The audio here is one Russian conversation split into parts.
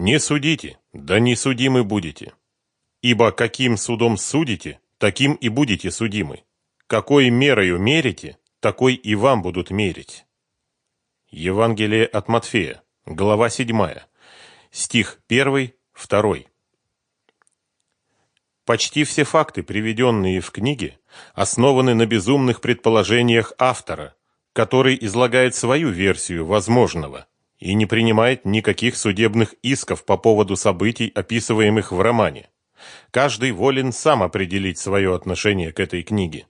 Не судите, да не судимы будете. Ибо каким судом судите, таким и будете судимы. Какой мерою мерите, такой и вам будут мерить. Евангелие от Матфея, глава 7, стих 1, 2. Почти все факты, приведенные в книге, основаны на безумных предположениях автора, который излагает свою версию возможного и не принимает никаких судебных исков по поводу событий, описываемых в романе. Каждый волен сам определить свое отношение к этой книге.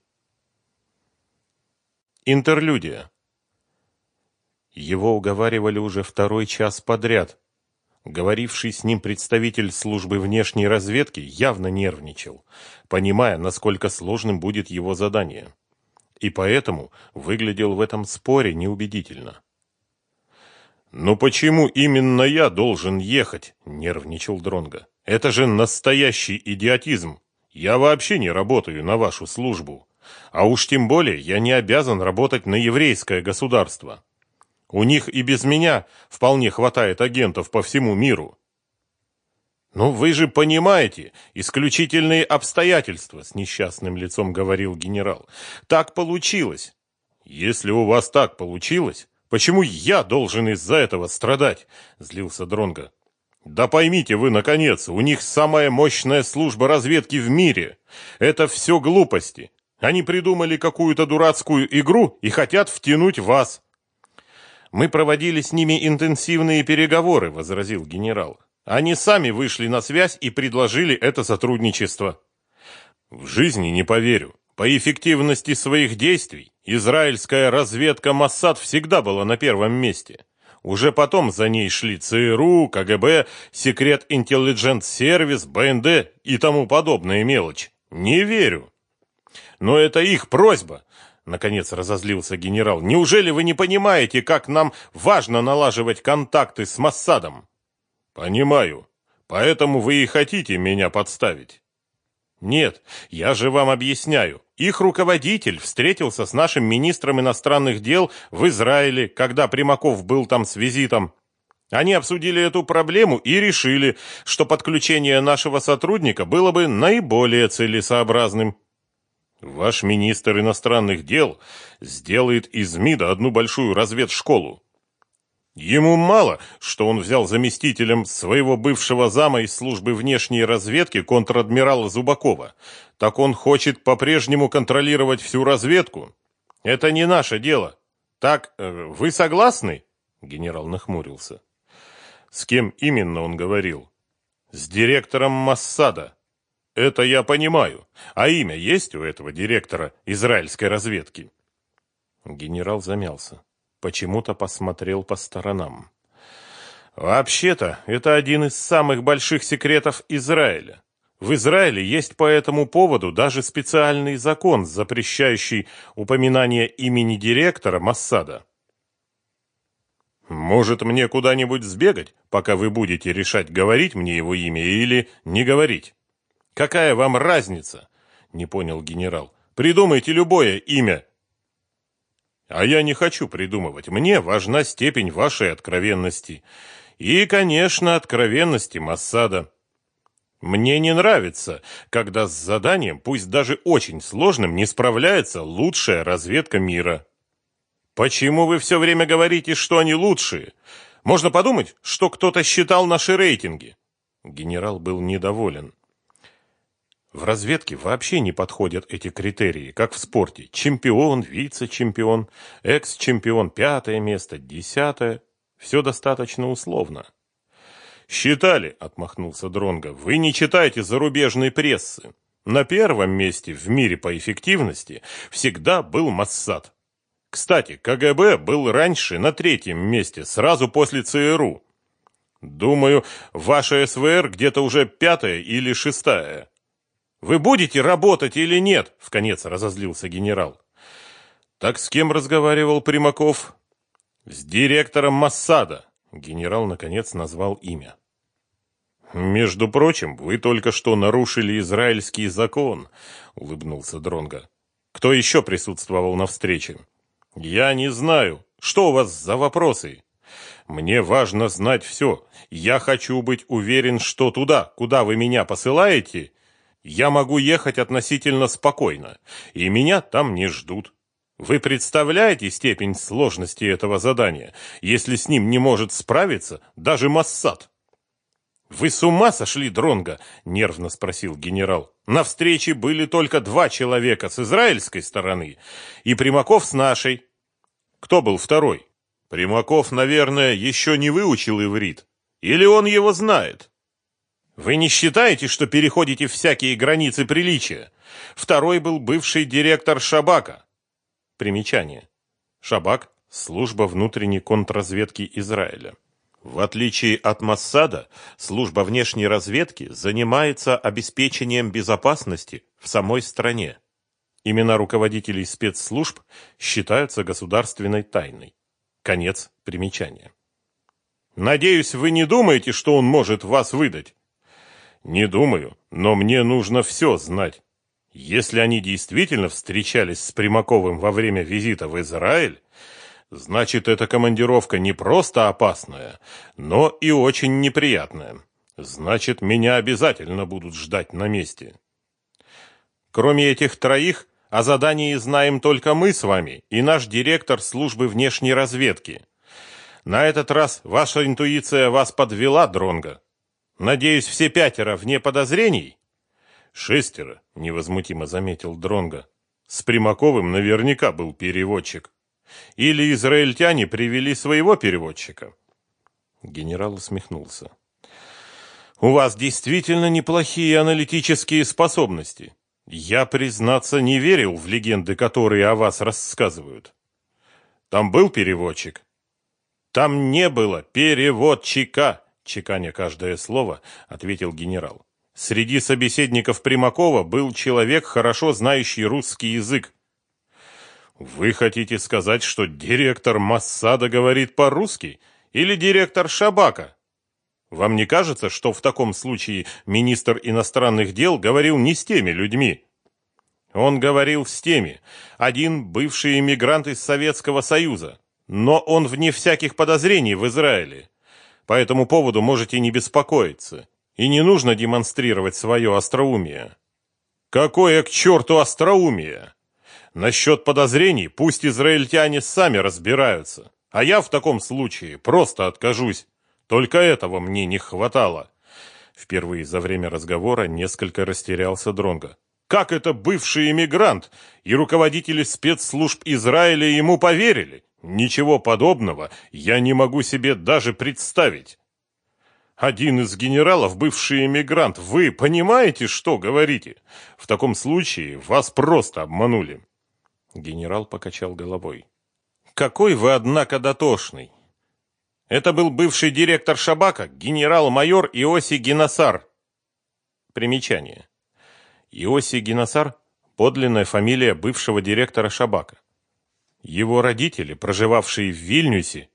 Интерлюдия. Его уговаривали уже второй час подряд. Говоривший с ним представитель службы внешней разведки явно нервничал, понимая, насколько сложным будет его задание. И поэтому выглядел в этом споре неубедительно. «Ну почему именно я должен ехать?» – нервничал Дронга. «Это же настоящий идиотизм. Я вообще не работаю на вашу службу. А уж тем более я не обязан работать на еврейское государство. У них и без меня вполне хватает агентов по всему миру. «Ну вы же понимаете, исключительные обстоятельства», — с несчастным лицом говорил генерал. «Так получилось». «Если у вас так получилось, почему я должен из-за этого страдать?» — злился Дронга. «Да поймите вы, наконец, у них самая мощная служба разведки в мире. Это все глупости. Они придумали какую-то дурацкую игру и хотят втянуть вас. Мы проводили с ними интенсивные переговоры, возразил генерал. Они сами вышли на связь и предложили это сотрудничество. В жизни не поверю. По эффективности своих действий израильская разведка Моссад всегда была на первом месте. Уже потом за ней шли ЦРУ, КГБ, Секрет Интеллигент Сервис, БНД и тому подобная мелочь. Не верю. Но это их просьба. Наконец разозлился генерал. Неужели вы не понимаете, как нам важно налаживать контакты с Массадом? Понимаю. Поэтому вы и хотите меня подставить. Нет, я же вам объясняю. Их руководитель встретился с нашим министром иностранных дел в Израиле, когда Примаков был там с визитом. Они обсудили эту проблему и решили, что подключение нашего сотрудника было бы наиболее целесообразным. Ваш министр иностранных дел сделает из МИДа одну большую разведшколу. Ему мало, что он взял заместителем своего бывшего зама из службы внешней разведки контр-адмирала Зубакова. Так он хочет по-прежнему контролировать всю разведку. Это не наше дело. Так, э, вы согласны? Генерал нахмурился. С кем именно он говорил? С директором Массада. Это я понимаю. А имя есть у этого директора израильской разведки? Генерал замялся. Почему-то посмотрел по сторонам. Вообще-то, это один из самых больших секретов Израиля. В Израиле есть по этому поводу даже специальный закон, запрещающий упоминание имени директора Массада. Может, мне куда-нибудь сбегать, пока вы будете решать, говорить мне его имя или не говорить? Какая вам разница? Не понял генерал. Придумайте любое имя. А я не хочу придумывать. Мне важна степень вашей откровенности. И, конечно, откровенности Массада. Мне не нравится, когда с заданием, пусть даже очень сложным, не справляется лучшая разведка мира. Почему вы все время говорите, что они лучшие? Можно подумать, что кто-то считал наши рейтинги. Генерал был недоволен. В разведке вообще не подходят эти критерии, как в спорте. Чемпион, вице-чемпион, экс-чемпион, пятое место, десятое. Все достаточно условно. «Считали», — отмахнулся Дронга, — «вы не читаете зарубежной прессы. На первом месте в мире по эффективности всегда был Моссад. Кстати, КГБ был раньше на третьем месте, сразу после ЦРУ. Думаю, ваша СВР где-то уже пятая или шестая. Вы будете работать или нет? В конец разозлился генерал. Так с кем разговаривал Примаков? С директором Массада. Генерал наконец назвал имя. Между прочим, вы только что нарушили израильский закон, улыбнулся Дронга. Кто еще присутствовал на встрече? Я не знаю. Что у вас за вопросы? Мне важно знать все. Я хочу быть уверен, что туда, куда вы меня посылаете, я могу ехать относительно спокойно, и меня там не ждут. Вы представляете степень сложности этого задания, если с ним не может справиться даже Массад? Вы с ума сошли, Дронга? нервно спросил генерал. На встрече были только два человека с израильской стороны и Примаков с нашей. Кто был второй? Примаков, наверное, еще не выучил иврит. Или он его знает? Вы не считаете, что переходите всякие границы приличия? Второй был бывший директор Шабака. Примечание. Шабак – служба внутренней контрразведки Израиля. В отличие от Моссада, служба внешней разведки занимается обеспечением безопасности в самой стране. Имена руководителей спецслужб считаются государственной тайной. Конец примечания. Надеюсь, вы не думаете, что он может вас выдать? Не думаю, но мне нужно все знать. Если они действительно встречались с Примаковым во время визита в Израиль, значит, эта командировка не просто опасная, но и очень неприятная. Значит, меня обязательно будут ждать на месте. Кроме этих троих, о задании знаем только мы с вами и наш директор службы внешней разведки. На этот раз ваша интуиция вас подвела, Дронга. Надеюсь, все пятеро вне подозрений? Шестеро, невозмутимо заметил Дронга. С Примаковым наверняка был переводчик. Или израильтяне привели своего переводчика. Генерал усмехнулся. У вас действительно неплохие аналитические способности. Я, признаться, не верил в легенды, которые о вас рассказывают. Там был переводчик? Там не было переводчика, чеканя каждое слово, ответил генерал. Среди собеседников Примакова был человек, хорошо знающий русский язык. Вы хотите сказать, что директор Массада говорит по-русски или директор Шабака? Вам не кажется, что в таком случае министр иностранных дел говорил не с теми людьми? Он говорил с теми. Один бывший эмигрант из Советского Союза, но он вне всяких подозрений в Израиле. По этому поводу можете не беспокоиться. И не нужно демонстрировать свое остроумие. Какое к черту остроумие? Насчет подозрений пусть израильтяне сами разбираются. А я в таком случае просто откажусь. Только этого мне не хватало. Впервые за время разговора несколько растерялся Дронга. Как это бывший эмигрант и руководители спецслужб Израиля ему поверили? Ничего подобного я не могу себе даже представить. Один из генералов, бывший эмигрант. Вы понимаете, что говорите? В таком случае вас просто обманули. Генерал покачал головой. Какой вы, однако, дотошный. Это был бывший директор Шабака, генерал-майор Иоси Генасар. Примечание. Иоси Генасар – подлинная фамилия бывшего директора Шабака. Его родители, проживавшие в Вильнюсе,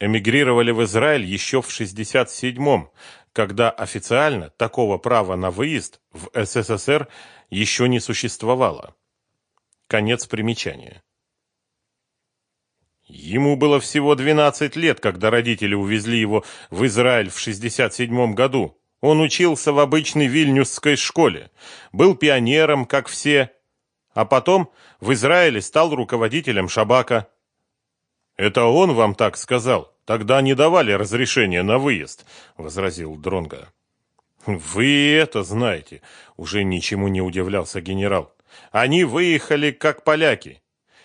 эмигрировали в Израиль еще в 67-м, когда официально такого права на выезд в СССР еще не существовало. Конец примечания. Ему было всего 12 лет, когда родители увезли его в Израиль в 67 году. Он учился в обычной вильнюсской школе, был пионером, как все, а потом в Израиле стал руководителем Шабака. Это он вам так сказал? Тогда не давали разрешения на выезд, возразил Дронга. Вы это знаете, уже ничему не удивлялся генерал. Они выехали как поляки.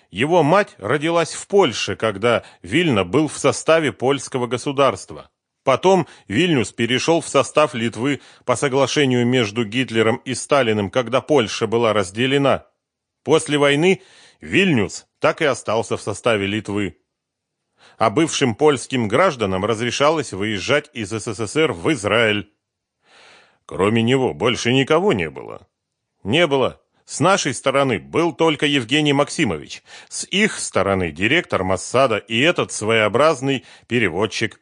Его мать родилась в Польше, когда Вильна был в составе польского государства. Потом Вильнюс перешел в состав Литвы по соглашению между Гитлером и Сталиным, когда Польша была разделена. После войны Вильнюс так и остался в составе Литвы. А бывшим польским гражданам разрешалось выезжать из СССР в Израиль. Кроме него больше никого не было. Не было. С нашей стороны был только Евгений Максимович. С их стороны директор Массада и этот своеобразный переводчик.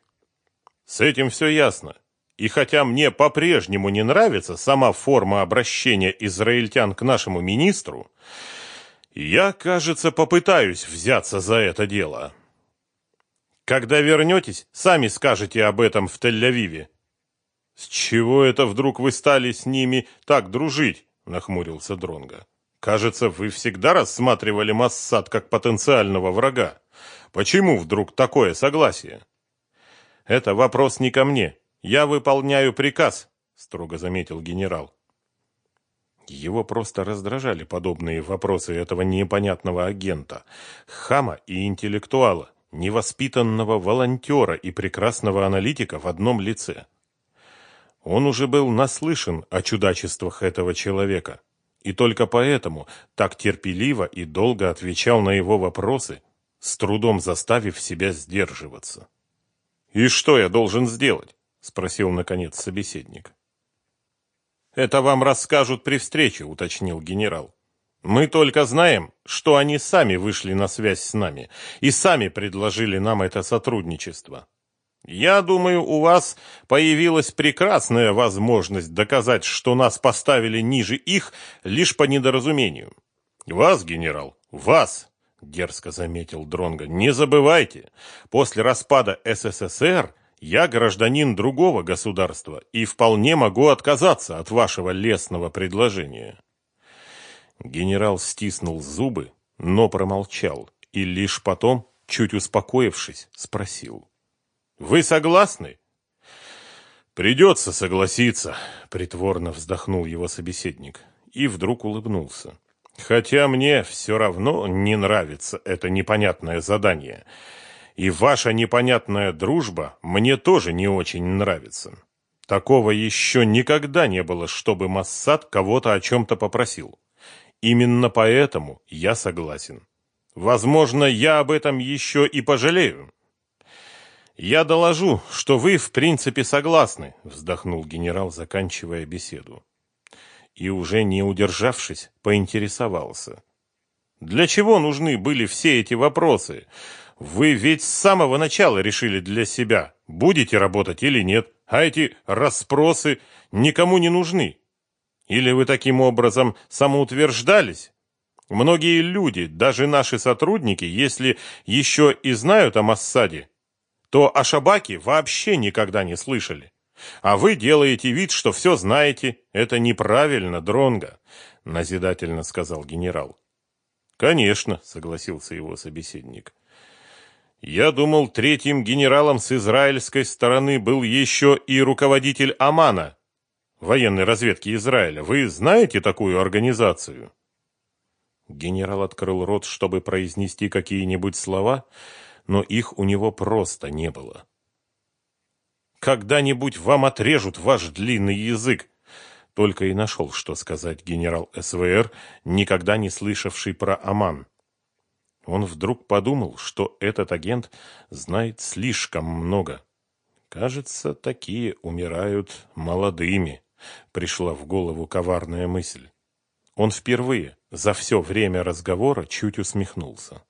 С этим все ясно. И хотя мне по-прежнему не нравится сама форма обращения израильтян к нашему министру, я, кажется, попытаюсь взяться за это дело. Когда вернетесь, сами скажете об этом в Тель-Авиве. С чего это вдруг вы стали с ними так дружить? нахмурился Дронга. Кажется, вы всегда рассматривали Массад как потенциального врага. Почему вдруг такое согласие? Это вопрос не ко мне. Я выполняю приказ, строго заметил генерал. Его просто раздражали подобные вопросы этого непонятного агента, хама и интеллектуала, невоспитанного волонтера и прекрасного аналитика в одном лице. Он уже был наслышан о чудачествах этого человека, и только поэтому так терпеливо и долго отвечал на его вопросы, с трудом заставив себя сдерживаться. «И что я должен сделать?» – спросил, наконец, собеседник. «Это вам расскажут при встрече», – уточнил генерал. «Мы только знаем, что они сами вышли на связь с нами и сами предложили нам это сотрудничество. Я думаю, у вас появилась прекрасная возможность доказать, что нас поставили ниже их лишь по недоразумению. Вас, генерал, вас, дерзко заметил Дронга. Не забывайте, после распада СССР я гражданин другого государства и вполне могу отказаться от вашего лестного предложения. Генерал стиснул зубы, но промолчал и лишь потом, чуть успокоившись, спросил: вы согласны? Придется согласиться, притворно вздохнул его собеседник и вдруг улыбнулся. Хотя мне все равно не нравится это непонятное задание. И ваша непонятная дружба мне тоже не очень нравится. Такого еще никогда не было, чтобы Массад кого-то о чем-то попросил. Именно поэтому я согласен. Возможно, я об этом еще и пожалею. Я доложу, что вы в принципе согласны, вздохнул генерал, заканчивая беседу. И уже не удержавшись, поинтересовался: Для чего нужны были все эти вопросы? Вы ведь с самого начала решили для себя, будете работать или нет, а эти расспросы никому не нужны. Или вы таким образом самоутверждались? Многие люди, даже наши сотрудники, если еще и знают о Массаде, то о Шабаке вообще никогда не слышали. А вы делаете вид, что все знаете. Это неправильно, Дронга, назидательно сказал генерал. Конечно, согласился его собеседник. Я думал, третьим генералом с израильской стороны был еще и руководитель Амана, военной разведки Израиля. Вы знаете такую организацию? Генерал открыл рот, чтобы произнести какие-нибудь слова, но их у него просто не было. «Когда-нибудь вам отрежут ваш длинный язык!» Только и нашел, что сказать генерал СВР, никогда не слышавший про Аман. Он вдруг подумал, что этот агент знает слишком много. Кажется, такие умирают молодыми, пришла в голову коварная мысль. Он впервые за все время разговора чуть усмехнулся.